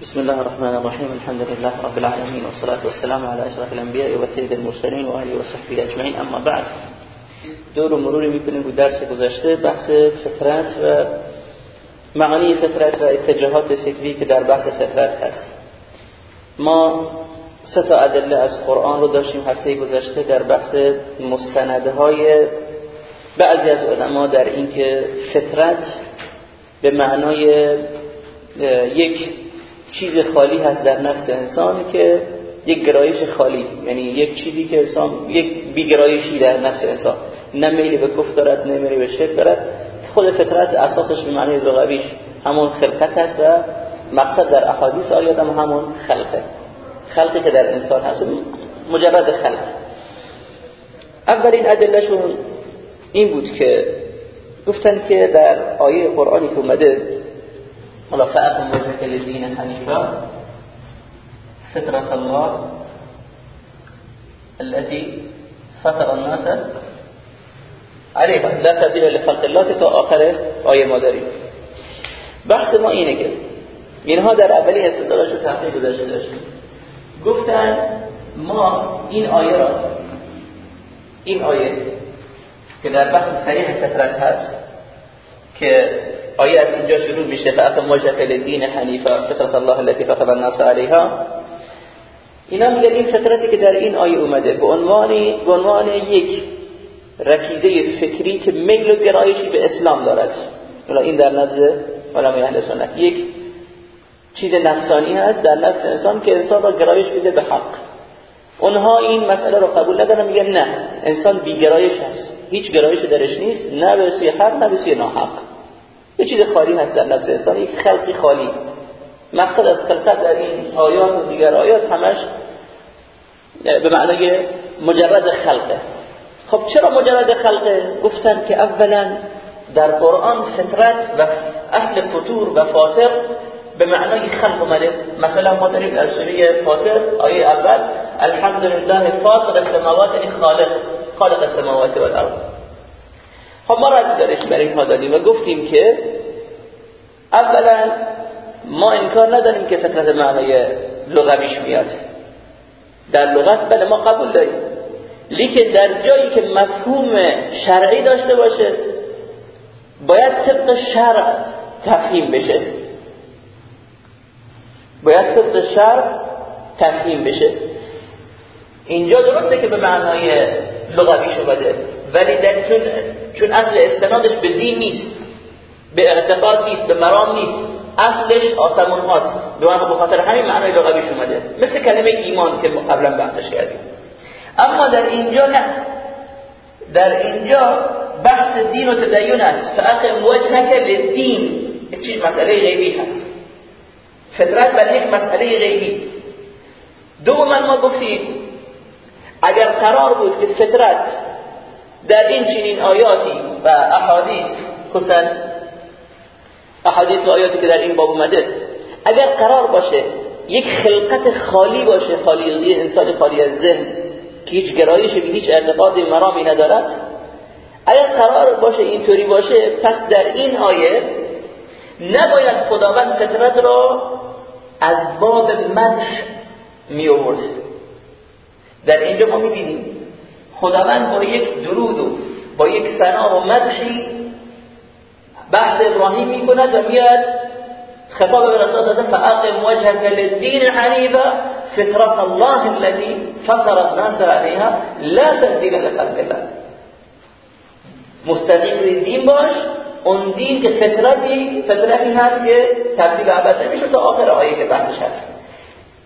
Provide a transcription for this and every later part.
بسم الله الرحمن الرحيم الحمد لله رب العالمين والصلاة والسلام على أشرف الأنبياء وسيد المرسلين وآله وصحبه أجمعين أما بعد دور مروری می‌کنیم بود درس گذشته بحث فطرت و معانی فطرت و اتجاهات فکری که در بحث فطرت هست ما سه تا از قرآن رو داشتیم هفته گذشته در بحث مستندهای بعضی از علما در اینکه فطرت به معنای یک چیز خالی هست در نفس انسان که یک گرایش خالی یعنی یک چیزی که انسان یک بیگرایشی در نفس انسان. نه میلی به کفر دارد نه میلی به شرک دارد. خود فطرت اساسش به معنی لغویش همون خلقت هست و مقصد در احادیث آیات هم همون خلقه. خلقی که در انسان هست مجرد خلق. اولین ادلهشون این بود که گفتن که در آیه قرآنی که اومده فأقم وجهك للدين حنيفا. فطرة الله التي فطر الناس عليها. لا تبدیل لخلق الله تا آخر آیه ما داریم. بحث ما اینه که اینها در اولی استدلالش تحقیق گذاشته داشتیم. گفتن ما این آیه را این آیه که در بحث صریح فطرت هست که آیه از اینجا شروع میشه. فاقم للدین حنیفا. فطرت الله التي فطر الناس عليها اینا میگن این فطرتی که در این آیه اومده. به عنوان به عنوان یک رکیزه فکری که میل و گرایشی به اسلام دارد. حالا این در نزد علمای اهل سنت. یک چیز نفسانی هست در نفس انسان که انسان را گرایش بده به حق. اونها این مسئله رو قبول ندارن میگن نه. انسان بیگرایش هست. هیچ گرایشی درش نیست. نه به سوی حق نه به سوی ناحق. یه چیز خالی هست در نفس انسان یک خلقی خالی. مقصد از خلقت در این آیات و دیگر آیات همش به معنای مجرد خلقه. خب چرا مجرد خلقه؟ گفتن که اولا در قرآن فطرت و اصل فطور و فاطر به معنای خلق اومده. مثلا ما داریم در سوره فاطر آیه اول الحمد لله فاطر السماوات خالق خالق السماوات والارض. خب ما رد بر اینها دادیم و گفتیم که اولا ما انکار نداریم که فطرت معنای لغویش میاد. در لغت بله ما قبول داریم. لیکن در جایی که مفهوم شرعی داشته باشه باید طبق شرع تفهیم بشه. باید طبق شرع تفهیم بشه. اینجا درسته که به معنای لغویش اومده ولی در چون چون اصل استنادش به دین نیست به اعتقاد نیست به مرام نیست. اصلش آسمون هاست. به معنی بخاطر همین معنای لغویش اومده. مثل کلمه ایمان که قبلا بحثش کردیم. اما در اینجا نه. در اینجا بحث دین و تدین است. فاقم وجهك للدین. یک چیز مسئله غیبی هست. فطرت بر یک مسئله غیبی. دوما ما گفتیم اگر قرار بود که فطرت در این چنین آیاتی و احادیث خصوصا احادیث و آیاتی که در این باب اومده اگر قرار باشه یک خلقت خالی باشه خالی انسان خالی از ذهن که هیچ گرایش به هیچ اعتقاد مرامی ندارد اگر قرار باشه اینطوری باشه پس در این آیه نباید خداوند فطرت را از باب مدح می آورد در اینجا ما می‌بینیم خداوند با یک درود و با یک ثنا و مدحی بحث ابراهیم می‌کند و میاد خطاب به رسول الله فاقم وجهك للدين حنيفا فطرة الله التي فطر الناس عليها لا تبديل لخلق الله. مستقیم دین باش. اون دین که فطرتی فطرتی هست که تبدیل عبد نمیشه تا آخر آیه که بحثش هست.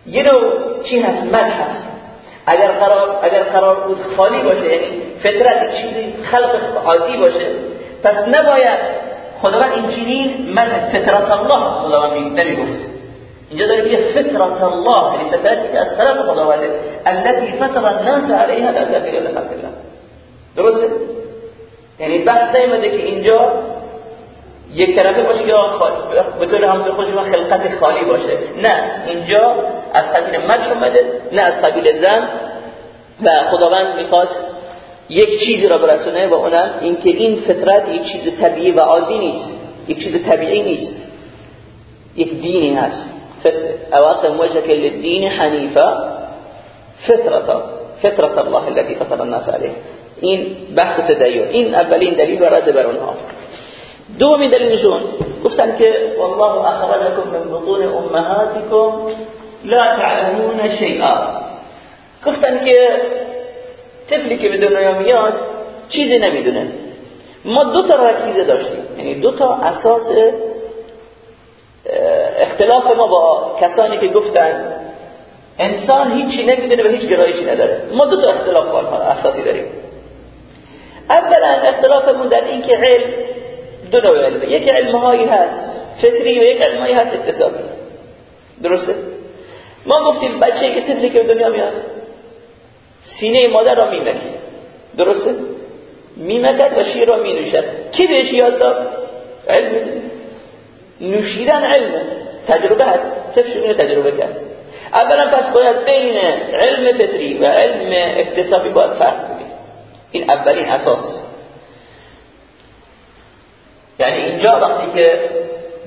یه نوع چی هست؟ مد هست. اگر قرار اگر قرار بود خالی باشه یعنی فطرت چیزی خلق عادی باشه پس نباید خداوند این چنین من فطرت الله خداوند نمی‌گفت. اینجا داره میگه فطرت الله یعنی فطرتی که از طرف خداونده التي فطر الناس عليها لا لخلق الله. درسته؟ یعنی بحث نیومده که اینجا یک کلمه باشه که به طور همزه خودش خلقت خالی باشه. نه اینجا از قبیل مدح اومده نه از قبیل زن و خداوند می‌خواد یک چیزی را برسونه و اونم اینکه این فطرت یک چیز طبیعی و عادی نیست یک چیز طبیعی نیست. یک دینی هست. اواقم وجهك للدين حنیفا فطرتا. فطرت الله التي فطر الناس عليه این بحث تدین. این اولین دلیل و رد بر اونها. دومین دلیلشون گفتن که والله اخرجكم من بطون امهاتكم لا تعلمون شيئا. گفتن که طفلی که به دنیا میاد چیزی نمی‌دونه. ما دو تا رکیزه داشتیم. یعنی دو تا اساس اختلاف ما با کسانی که گفتن انسان هیچی نمی‌دونه و هیچ گرایشی نداره. ما دو تا اختلاف اساسی داریم. اولا اختلافمون در این که علم دو نوع علمه. یک علمهایی هست فطری و یک علمهایی هست اکتسابی درسته؟ ما گفتیم بچه که طفلی که دنیا میاد سینه مادر را میمکه. درسته؟ میمکد و شیر را مینوشد. کی بهش یاد داد؟ علم. نوشیدن علمه تجربه هست. طفل اینو تجربه کرد. اولا پس باید بین علم فطری و علم اکتسابی باید فرق بگیم این اولین اساس. یعنی اینجا وقتی که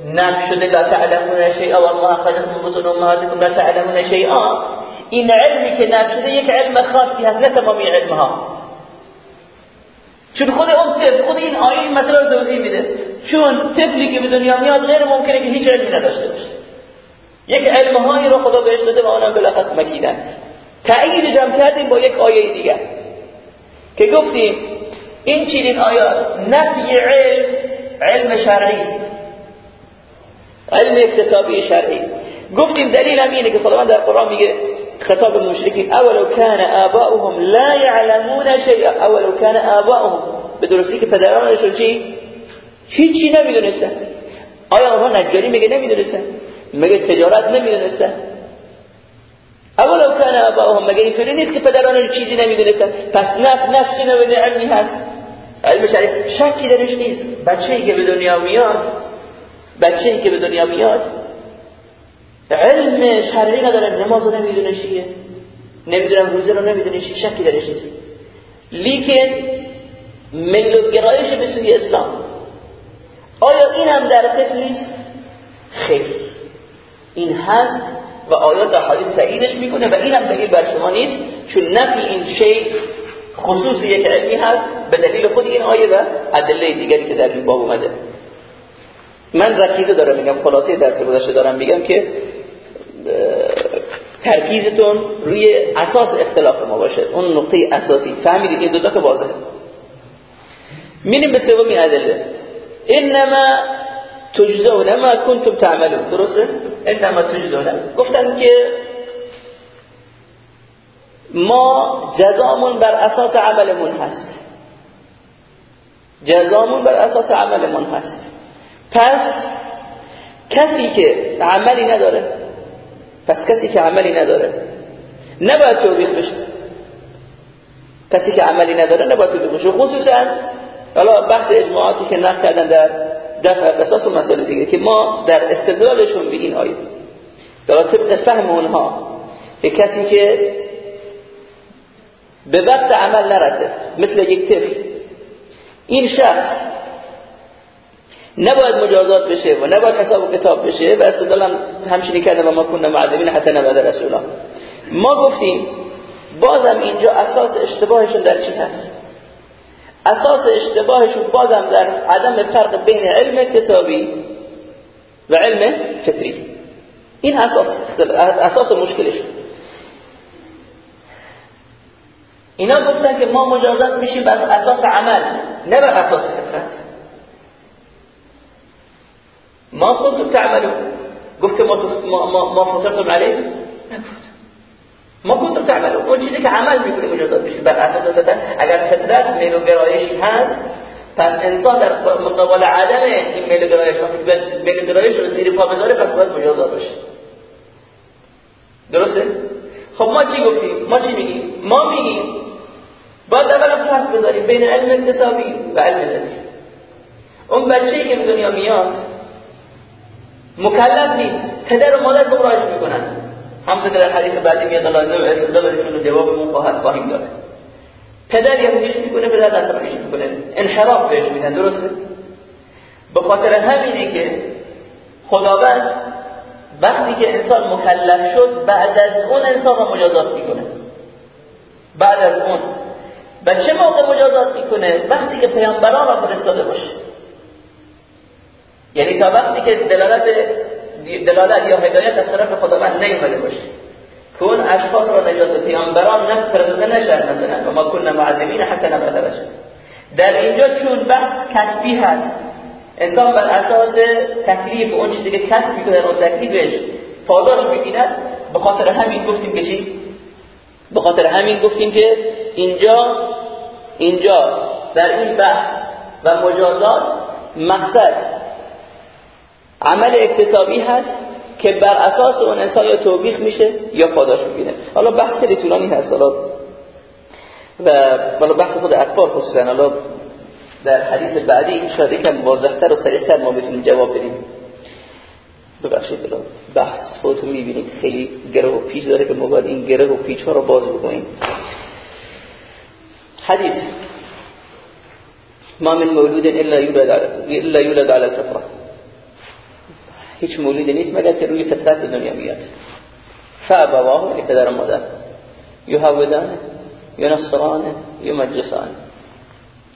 نفی شده لا تعلمون شیئا والله اخرجكم من بطون امهاتكم لا تعلمون شیئا این علمی که نفی شده یک علم خاصی هست نه تمامی علمها. چون خود اون طفل خود این آیه این مسئله رو توضیح میده. چون طفلی که به دنیا میاد غیر ممکنه که هیچ علمی نداشته باشه. یک علمهایی رو خدا بهش داده و آنها بلقت مکیدن. تأیید جمع کردیم با یک آیه دیگه. که گفتیم این چنین آیات نفی علم علم شرعی. علم اکتسابی شرعی. گفتیم دلیل هم که خداوند در قرآن میگه خطاب المشرکین اولو کان آباؤهم لا يعلمون شيئا اولو کان آباؤهم. به درستی که پدرانشون چی؟ هیچی نمی‌دونستن. آیا اونها نجاری میگه؟ نمی‌دونستن. مگه تجارت نمی‌دونستن. اولو کان آباؤهم. مگه اینطوری نیست که پدران چیزی نمی‌دونستن؟ پس نف نفسی نوید علمی هست؟ علم شریف شکی درش نیست. بچه‌ای که به دنیا میاد بچه‌ای که به دنیا میاد علم شرعی نداره نماز رو نمی‌دونه چیه نمی‌دونم روزه رو نمی‌دونه چیه شکی درش نیست لیکن میل و گرایش به سوی اسلام. آیا این هم در طفل نیست؟ خیر. این هست و آیات در حدیث تاییدش می‌کنه و این هم دلیل بر شما نیست چون نفی این شی خصوص یک علمی هست به دلیل خود این آیه و ادله دیگری که در این باب اومده. من رکیزه دارم میگم خلاصه درس گذشته دارم میگم که ترکیزتون روی اساس اختلاف ما باشه. اون نقطه اساسی فهمیدید این دو که واضحه. میریم به سومی ادله. انما تجزون ما کنتم تعملون. درسته؟ انما تجزون. گفتن که ما جزامون بر اساس عملمون هست. جزامون بر اساس عملمون هست. پس کسی که عملی نداره پس کسی که عملی نداره نباید توبیخ بشه. کسی که عملی نداره نباید توبیخ بشه. خصوصا حالا بحث اجماعاتی که نقل کردن در دفع قصاص و مسئله دیگه که ما در استدلالشون به این آیه حالا طبق فهم اونها که کسی که به وقت عمل نرسه مثل یک طفل این شخص نباید مجازات بشه و نباید حساب و کتاب بشه. و استدلال هم همچنین کرده و ما کنه معذبین حتی نباید رسولا ما گفتیم بازم اینجا اساس اشتباهشون در چی هست؟ اساس اشتباهشون بازم در عدم فرق بین علم کتابی و علم فطری. این اساس اساس مشکلشون اینا گفتن که ما مجازات میشیم بر اساس عمل نه بر اساس فطرت. ما خود تعملون. گفت ما ما ما فطرتم علیه نگفت ما کنتم تعملون. اون چیزی که عمل می‌کنه مجازات بشیم بر اساس فطرت اگر فطرت میل و گرایشی هست. پس انسان در مقابل عدم این میل گرایش وقتی میل گرایش رو زیر پا بذاره پس باید مجازات بشه. درسته؟ خب ما چی گفتیم؟ ما چی میگیم؟ ما میگیم باید اولا فرق بذاریم بین علم اکتسابی و علم ذهنی. اون بچه‌ای که به دنیا میاد مکلف نیست. پدر و مادر گمراهش می‌کنن. که در حدیث بعدی میاد الله نوع استدلالشون رو جوابمون خواهد خواهیم داد. پدر یهودیش می‌کنه پدر نصرانیش می‌کنه. انحراف بهش میدن درسته؟ به خاطر همینه که خداوند وقتی که انسان مکلف شد بعد از اون انسان را مجازات می‌کنه. بعد از اون. و چه موقع مجازات می‌کنه؟ وقتی که پیامبران را فرستاده باشه. یعنی تا وقتی که دلالت دلالت یا هدایت از طرف خداوند نیومده باشه. که اون اشخاص را نجات پیامبران نه فرستاده نشد مثلا. و ما کننا معذبین حتی نبعث رسول در اینجا چون بحث کسبی هست انسان بر اساس تکلیف اون چیزی که کسب می‌کنه اون تکلیفش پاداش می‌بیند به خاطر همین گفتیم که چی؟ به خاطر همین گفتیم که اینجا اینجا در این بحث و مجازات مقصد عمل اکتسابی هست که بر اساس اون انسان یا توبیخ میشه یا پاداش می‌بینه. حالا بحث خیلی طولانی هست حالا و حالا بحث خود اطفال خصوصا. حالا در حدیث بعدی شاید یکم واضحتر و سریعتر ما بتونیم جواب بدیم. ببخشید بلا بحث خودتون می‌بینید. خیلی گره و پیچ داره که ما باید این گره و پیچ ها رو باز بکنیم. حدیث ما من مولود الا یولد على الفطره. هیچ مولودی نیست مگر که روی فطرت به دنیا میاد فابواه یعنی پدر مادر. یهودانه ينصرانه يمجسانه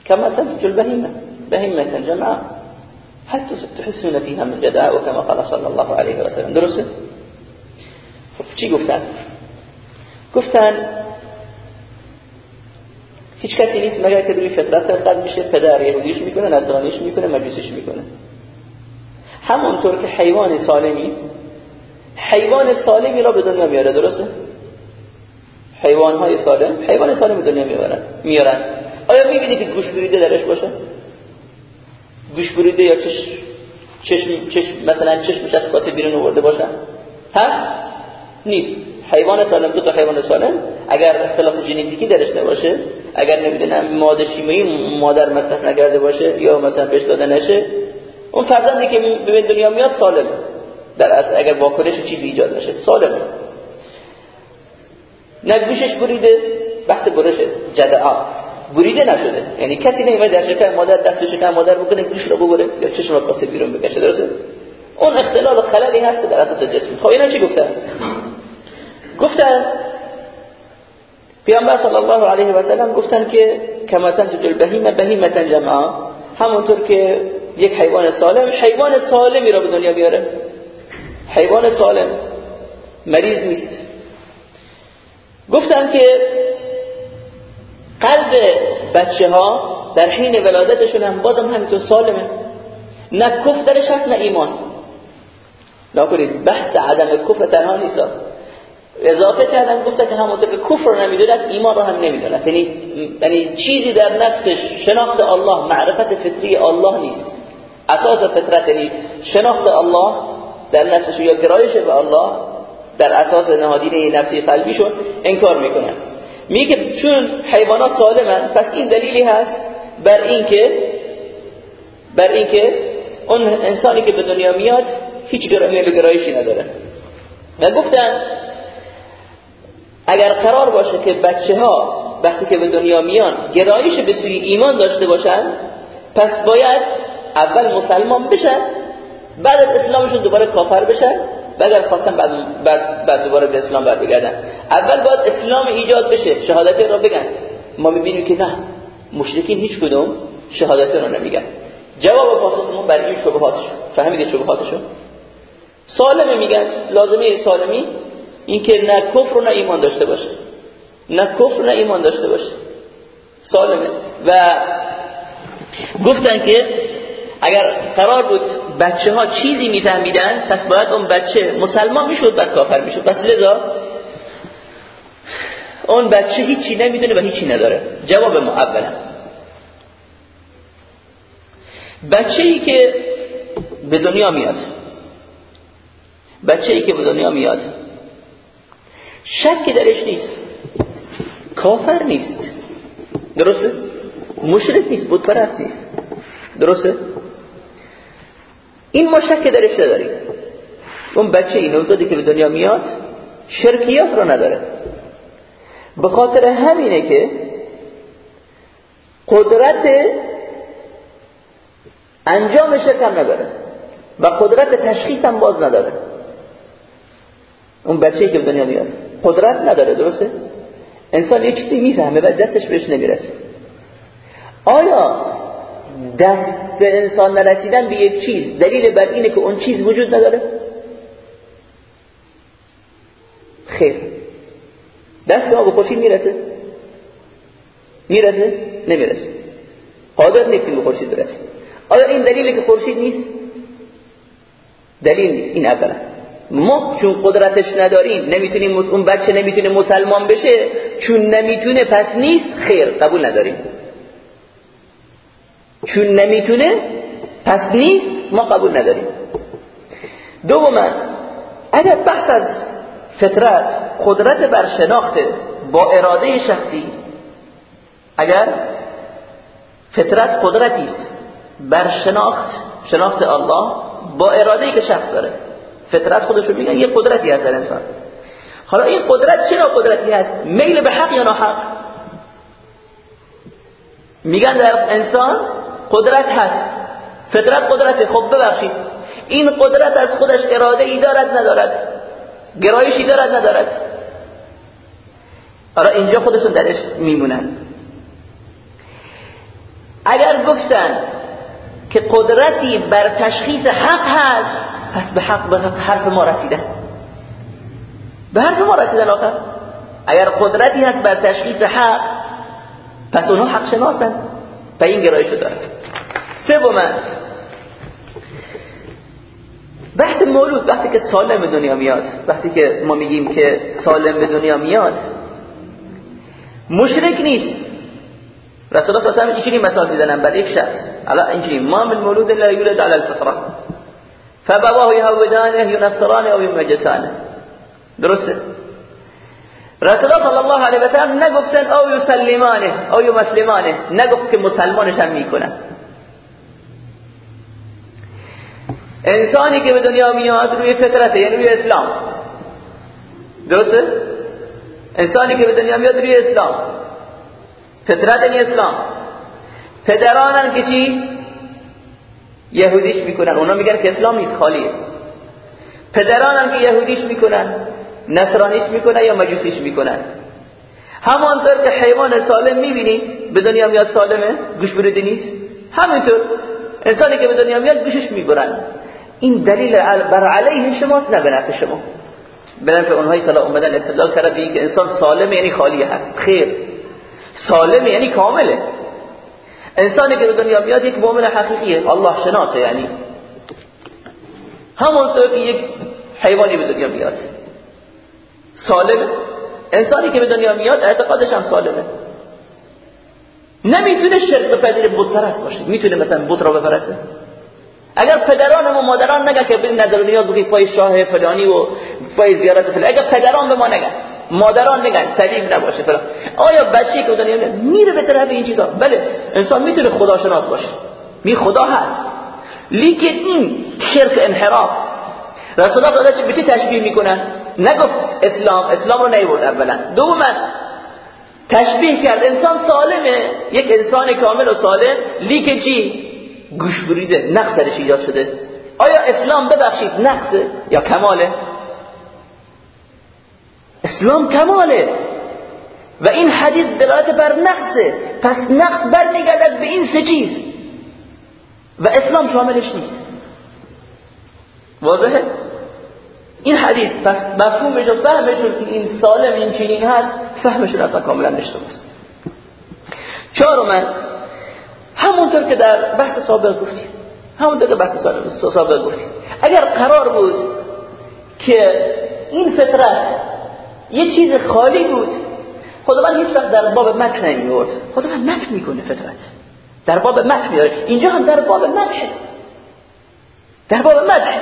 كما تنتج البهيمة بهيمة جمعاء حتى تحسون فيها من جداء وكما قال صلى الله عليه وسلم درسته؟ خب چی گفتن؟ گفتن هیچ کسی نیست مگر که روی فطرت قد میشه پدر یهودیش می‌کنه نصرانیش می‌کنه مجوسیش می‌کنه. همونطور که حیوان سالمی حیوان سالمی را به دنیا میاره درسته؟ حیوان های سالم حیوان سالم به دنیا میارن میارن. آیا می‌بینی که گوش بریده درش باشه؟ گوش بریده یا چش چشم چشم مثلا چشمش از کاسه بیرون آورده باشه؟ هست نیست. حیوان سالم دو تا حیوان سالم. اگر اختلاف ژنتیکی درش نباشه اگر نمی‌دونم ماده شیمیایی مادر مصرف نکرده باشه یا مثلا بهش داده نشه اون فرزندی که به دنیا میاد سالم در اگر واکنش چیزی ایجاد نشه سالمه. نه گوشش بریده بحث برش جدعا بریده نشده. یعنی کسی نمیاد در شکر مادر دست شکر مادر بکنه گوش رو ببره یا چشم رو کاسه بیرون بکشه درسته؟ اون اختلال و خللی هست در اساس جسم. خب اینا چی گفتن؟ گفتن پیامبر صلی الله علیه و سلم گفتن که کما تنتج البهیمه بهیمه جمعا همونطور که یک حیوان سالم حیوان سالمی را به دنیا بیاره. حیوان سالم مریض نیست. گفتن که قلب بچه ها در حین ولادتشون هم بازم همینطور سالمه. نه کفر درش هست نه ایمان. نکنید بحث عدم کفر تنها نیست. اضافه کردن گفتن که همونطور که کفر رو نمی‌دونن ایمان رو هم نمی‌دونن یعنی یعنی چیزی در نفسش شناخت الله معرفت فطری الله نیست. اساس فطرت یعنی شناخت الله در نفسش یا گرایش به الله در اساس نهادینه نفسی قلبیشون انکار می‌کنن. میگه چون حیوانات سالمن پس این دلیلی هست بر اینکه بر اینکه اون انسانی که به دنیا میاد هیچ گرایشی نداره. و گفتن اگر قرار باشه که بچه ها وقتی که به دنیا میان گرایش به سوی ایمان داشته باشن پس باید اول مسلمان بشن بعد از اسلامشون دوباره کافر بشن و اگر خواستن بعد, بعد, بعد دوباره به اسلام بگردن اول باید اسلام ایجاد بشه شهادت را بگن. ما می‌بینیم که نه مشرکین هیچ کدوم شهادت را نمیگن. جواب پاسخمون برای این شبهاتش. فهمیدید شبهاتشو؟ سالمه میگن لازمه سالمی اینکه نه کفر و نه ایمان داشته باشه. نه کفر نه ایمان داشته باشه. سالمه. و گفتن که اگر قرار بود بچه ها چیزی میفهمیدن پس باید اون بچه مسلمان می‌شد بعد کافر می‌شد. پس لذا اون بچه هیچی نمی‌دونه و هیچی نداره. جواب ما اولا. بچه ای که به دنیا میاد بچه ای که به دنیا میاد شک درش نیست. کافر نیست. درسته؟ مشرک نیست بود پرست نیست. درسته؟ این ما شک درش نداریم. اون بچه این نوزادی که به دنیا میاد شرکیات رو نداره. به خاطر همینه که قدرت انجام شرک هم نداره و قدرت تشخیص هم باز نداره. اون بچه که به دنیا میاد قدرت نداره درسته؟ انسان یه چیزی می‌فهمه و دستش بهش نمی‌رسه. آیا دست انسان نرسیدن به یک چیز. دلیل بر اینه که اون چیز وجود نداره. خیر. دست به خورشید می‌رسه. می‌رسه نمی‌رسه. قادر نیستیم به خورشید برسه. آیا این دلیلی که خورشید نیست؟ دلیل نیست. این اولا. ما چون قدرتش نداریم نمی‌تونیم اون بچه نمی‌تونه مسلمان بشه چون نمی‌تونه پس نیست. خیر. قبول نداریم. چون نمی‌تونه پس نیست ما قبول نداریم. دوما اگر بحث از فطرت قدرت بر شناخت با اراده شخصی اگر فطرت قدرتی است بر شناخت شناخت الله با اراده ای که شخص داره. فطرت خودش رو میگن یه قدرتی هست در انسان. حالا این قدرت چرا قدرتی هست؟ میل به حق یا ناحق؟ میگن در انسان قدرت هست. فطرت قدرت خب ببخشید. این قدرت از خودش اراده ای دارد ندارد. گرایشی دارد ندارد. آره اینجا خودشون درش میمونن. اگر گفتن که قدرتی بر تشخیص حق هست پس به حق به حرف ما رسیدن به حرف ما رسیدن آخر. اگر قدرتی هست بر تشخیص حق پس اونها حق شناسن. به این گرایشو دارن سوما بحث مولود وقتی که سالم به دنیا میاد وقتی که ما میگیم که سالم به دنیا میاد مشرک نیست. رسول الله صلی الله علیه و مثال می‌زنن برای یک شخص. الا اینجوری ما من مولود لا یولد علی الفطره. فبواه یهودانه ینصرانه او یمجسانه درسته؟ رسول الله صلی الله علیه و سلم نگفتن او یسلمانه او یمسلمانه. نگفت که مسلمانش هم می‌کنن. انسانی که به دنیا میاد روی فطرته یعنی روی اسلام. درسته؟ انسانی که به دنیا میاد روی اسلام. فطرت یعنی اسلام. پدرانن که چی؟ یهودیش می‌کنن. اونا میگن که اسلام نیست خالیه. پدرانن که یهودیش می‌کنن. نصرانیش می‌کنن یا مجوسیش می‌کنن؟ همانطور که حیوان سالم می‌بینید به دنیا میاد سالمه؟ گوش بریده نیست همینطور. انسانی که به دنیا میاد گوشش می‌برن. این دلیل بر علیه شماست نه به نفع شما. به نفع اونهایی که اومدن استدلال کرده که انسان سالم یعنی خالی هست. خیر. سالم یعنی کامله. انسانی که به دنیا میاد یک مؤمن حقیقیه. الله شناسه یعنی. همونطور که یک حیوانی به دنیا میاد. سالم انسانی که به دنیا میاد اعتقادش هم سالمه. نمی‌تونه شرک بپذیر بت پرست باشه. می‌تونه مثلا بت را اگر پدران و مادران نگه که بریم نظر نیاز بگید پای شاه فلانی و پای زیارت فلانی. اگر پدران به ما نگن مادران نگن سلیم نباشه فلان. آیا بچه که دنیا میره به طرف این چیزا؟ بله انسان می‌تونه خدا شناس باشه. می خدا هست. لیکن این شرک انحراف. رسول الله به چه تشبیه می‌کنن؟ نگفت اسلام اسلام رو نیورد اولا. دوما تشبیه کرد. انسان سالمه. یک انسان کامل و سالم. لیکن چی؟ گوش بریده. نقص درش ایجاد شده. آیا اسلام ببخشید نقصه یا کماله؟ اسلام کماله. و این حدیث دلالت بر نقصه. پس نقص برمیگردد به این سه و اسلام شاملش نیست. واضحه؟ این حدیث پس مفهومش و فهمشون که این سالم این چنین هست فهمشون اصلا کاملا نشته است چهارم همونطور که در بحث سابق گفتیم همونطور که بحث سابق گفتیم. اگر قرار بود که این فطرت یه چیز خالی بود خداوند هیچ وقت در باب متن نمیورد. خداوند متن می‌کنه فطرت. در باب متن میاره اینجا هم در باب متن در باب متن.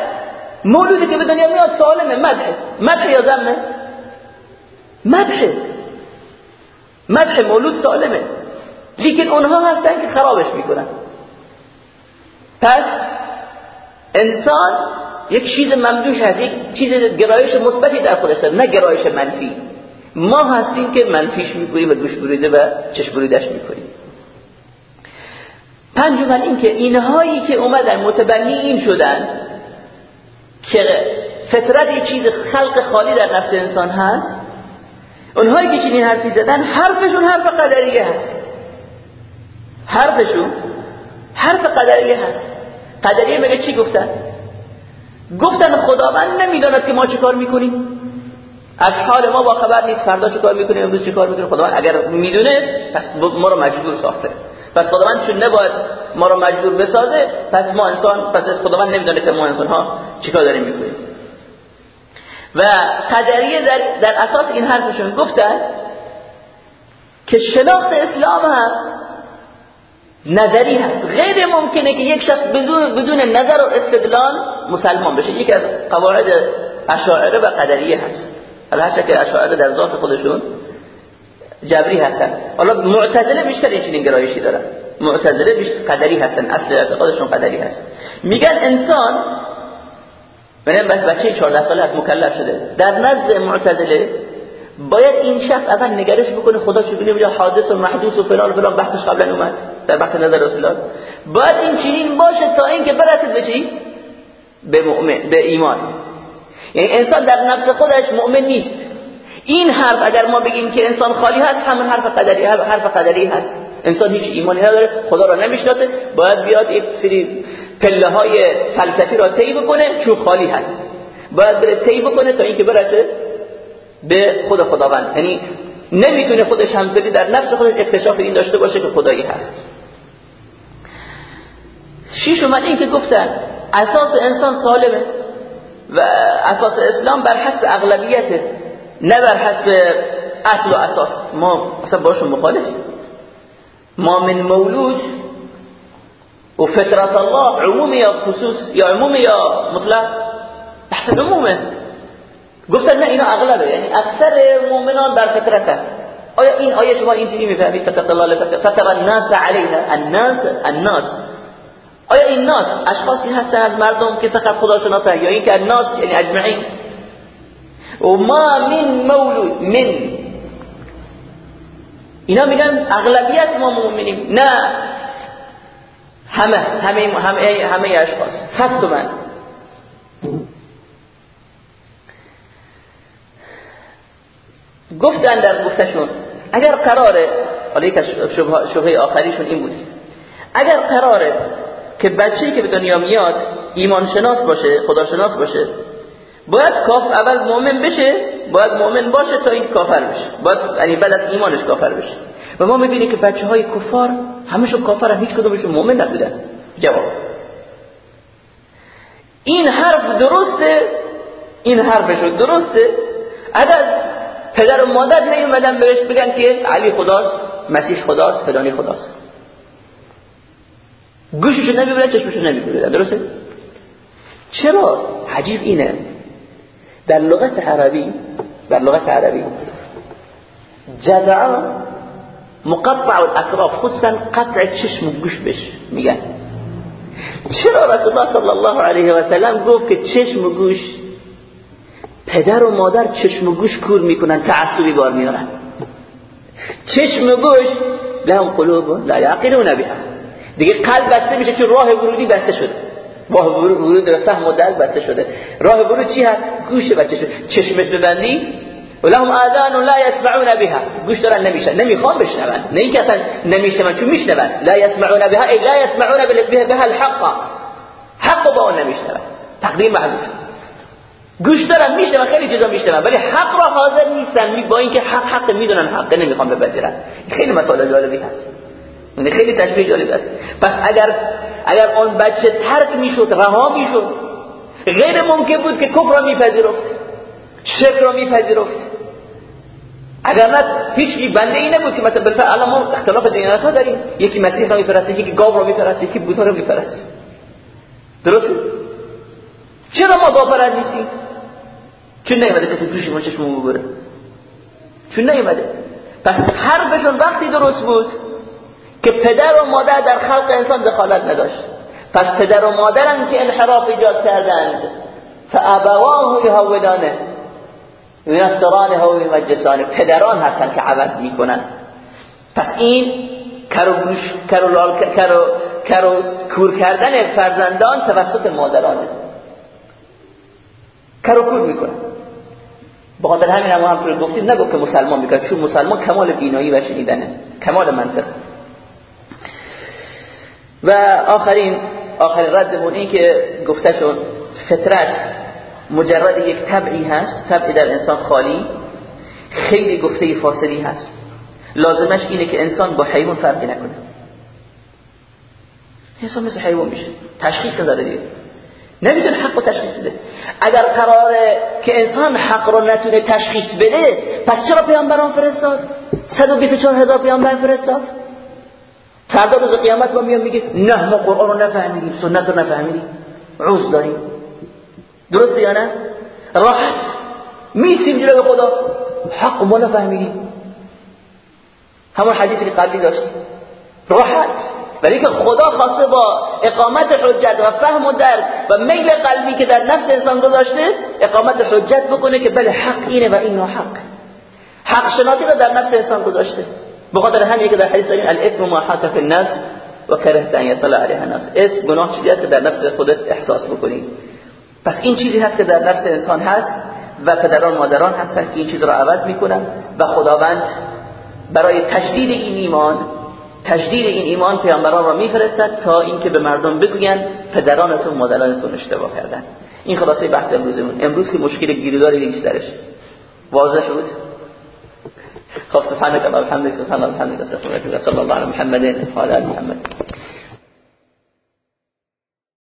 مولودی که به دنیا میاد سالمه. مدح. مدح یا ذمه؟ مدح. مدح مولود سالمه. لیکن اونها هستن که خرابش می‌کنن. پس انسان یک چیز ممدوش هست یک چیز گرایش مثبتی در خودش نه گرایش منفی. ما هستیم که منفیش می‌کنیم و گوش بریده و چشم بریدش می‌کنیم. پنجم این که اینهایی که اومدن متبنی این شدن که فطرت یه چیز خلق خالی در نفس انسان هست اونهایی که چنین حرفی زدن حرفشون حرف قدریه هست. حرفشون حرف قدریه هست. قدریه مگه چی گفتن؟ گفتن خداوند نمی‌داند که ما چه کار می‌کنیم. از حال ما با خبر نیست فردا چه کار می‌کنیم امروز چه کار می‌کنیم؟ خداوند اگر می‌دونه پس ما رو مجبور ساخته. پس خداوند چون نباید ما رو مجبور بسازه پس ما انسان پس از خداوند نمی‌دونه که ما انسان ها چیکار داریم می‌کنیم. و قدریه در, در اساس این حرفشون گفتن که شناخت اسلام هم نظری هست. غیر ممکنه که یک شخص بدون بدون نظر و استدلال مسلمان بشه. یکی از قواعد اشاعره و قدریه هست. حالا که اشاعره در ذات خودشون جبری هستن. حالا معتزله بیشتر این چنین گرایشی دارن. معتزله بیشتر قدری هستن. اصل اعتقادشون قدری هست. میگن انسان من بس بچه 14 ساله از مکلف شده. در نزد معتزله باید این شخص اول نگرش بکنه خدا چگونه بیا حادث و محدوث و فلان و فلان بحثش قبلا اومد. در بحث نظر رسول الله. باید این چنین باشه تا اینکه برسه به چی؟ به مؤمن به ایمان. یعنی انسان در نفس خودش مؤمن نیست. این حرف اگر ما بگیم که انسان خالی هست همون حرف قدری حرف قدری هست. انسان هیچ ایمانی نداره خدا را نمی‌شناسه. باید بیاد یک سری پله های فلسفی را طی بکنه چون خالی هست. باید بره طی بکنه تا اینکه برسه به خود خداوند. یعنی نمی‌تونه خودش همزدی در نفس خودش اکتشاف این داشته باشه که خدایی هست. شیش اومد این که گفتن اساس انسان سالمه و اساس اسلام بر حسب اغلبیته. نه بر حسب اصل و اساس. ما اصلا باشون مخالفیم ما من مولود و فطرت الله عمومی یا خصوص یا عمومی یا مطلق بحث عمومه. گفتن نه اینا اغلبه. یعنی اکثر مؤمنان بر فطرته آیا این آیه شما اینجوری می‌فهمید؟ فطرت الله فطر الناس علیها الناس الناس. آیا این ناس اشخاصی هستن از مردم که فقط خدا شناسن؟ یا اینکه الناس یعنی اجمعین. و ما من مولود من اینا میگن اغلبیت ما مؤمنیم نه همه همه همه همه اشخاص حتی من گفتن در گفتشون اگر قراره حالا یک شبه آخریشون این بود اگر قراره که بچه‌ای که به دنیا میاد ایمان شناس باشه خدا شناس باشه باید کاف اول مؤمن بشه باید مؤمن باشه تا این کافر بشه. باید یعنی بعد از ایمانش کافر بشه. و ما می‌بینیم که بچه های کفار همشون کافر هیچ کدومشون مؤمن نبودن. جواب. این حرف درسته این حرفشون درسته. اگر پدر و مادر نیومدن بهش بگن که علی خداست مسیح خداست فلانی خداست. گوششو نمی‌برن چشمشو نمی‌برن درسته؟ چرا؟ عجیب اینه. در لغت عربی در لغت عربی. جزعه مقطع الاطراف خصوصا قطع چشم و گوش بش میگن. چرا رسول الله صلی الله علیه و سلم گفت که چشم و گوش پدر و مادر چشم و گوش کور می‌کنن تعصبی بار میارن چشم و گوش لهم قلوب لا یعقلون بها. دیگه قلب بسته میشه که راه ورودی بسته شده. راه ورود در فهم و درک بسته شده. راه ورود چی هست؟ گوش بچه شده چشمش ببندی. ولهم آذان لا يسمعون بها. گوش دارن نمیشن. نمی‌خوان بشنون. نه اینکه اصلا نمیشنون چون میشنون. لا يسمعون بها ای لا يسمعون بها الحق. حق با اون نمیشنون. تقدیم محذوف گوش دارن میشنون. خیلی چیزا میشنون. ولی حق را حاضر نیستن. با اینکه حق حق می‌دونن حق نمی‌خوان بپذیرن. خیلی مسائل جالبی هست. یعنی خیلی تشبیه جالب است پس اگر اگر اون بچه ترک می‌شد رها می‌شد. غیر ممکن بود که کفر را میپذیرفت شرک را میپذیرفت. اگر نه هیچ بنده ای نبود که مثلا بالفعل الان ما اختلاف دینات ها داریم. یکی مسیح را میپرسته یکی گاو را میپرسته یکی بوتا را میپرسته. درست چرا ما گاو نیستیم؟ چون نیومده کسی توش ما چشمون ببره. چون نیومده. پس حرفشون وقتی درست بود که پدر و مادر در خلق انسان دخالت نداشت. پس پدر و مادرن که انحراف ایجاد کردند. فابواه یهودانه. ینصرانه و یمجسانه پدران هستن که عوض می‌کنن پس این کرو کرو کرو کرو کور کردن فرزندان توسط مادرانه. کروکور می‌کنه. بخاطر همین هم همطور گفتیم نگفت که مسلمان می‌کنه چون مسلمان کمال بینایی و شنیدنه. کمال منطق. و آخرین آخرین ردمون این که گفته شد فطرت مجرد یک طبعی هست طبعی در انسان خالی خیلی گفته فاصلی هست. لازمش اینه که انسان با حیوان فرقی نکنه. انسان مثل حیوان میشه. تشخیص نداره دیگه. نمی‌تونه حق رو تشخیص بده. اگر قراره که انسان حق رو نتونه تشخیص بده پس چرا پیامبران فرستاد؟ 124 هزار پیامبر فرستاد؟ فردا روز قیامت ما میام میگه نه ما قرآن رو نفهمیدیم سنت رو نفهمیدیم. عوض داریم. درست یا نه؟ راحت. میسیم جلو خدا. حق ما نفهمیدیم. همون حدیثی که قبلی داشتیم راحت. ولی که خدا خواسته با اقامت حجت و فهم و درک و میل قلبی که در نفس انسان گذاشته اقامت حجت بکنه که بله حق اینه و این حق. حق شناسی رو در نفس انسان گذاشته. بخاطر همین که در حدیث داریم الاثم ما حاط فی النفس و کرهت ان یطلع علیها الناس. اسم گناه چیزی هست که در نفس خودت احساس بکنی. پس این چیزی هست که در نفس انسان هست و پدران مادران هستن که این چیز رو عوض می‌کنن و خداوند برای تجدید این ایمان تجدید این ایمان پیامبران را میفرستد تا اینکه به مردم بگویند پدرانتون مادرانتون اشتباه کردن. این خلاصه بحث امروزمون. امروز که مشکل گیرداری نیست درش واضح شد خب سبحانك اللهم وبحمدك سبحان الله وبحمدك استغفرك صلى الله على محمد وعلى ال محمد.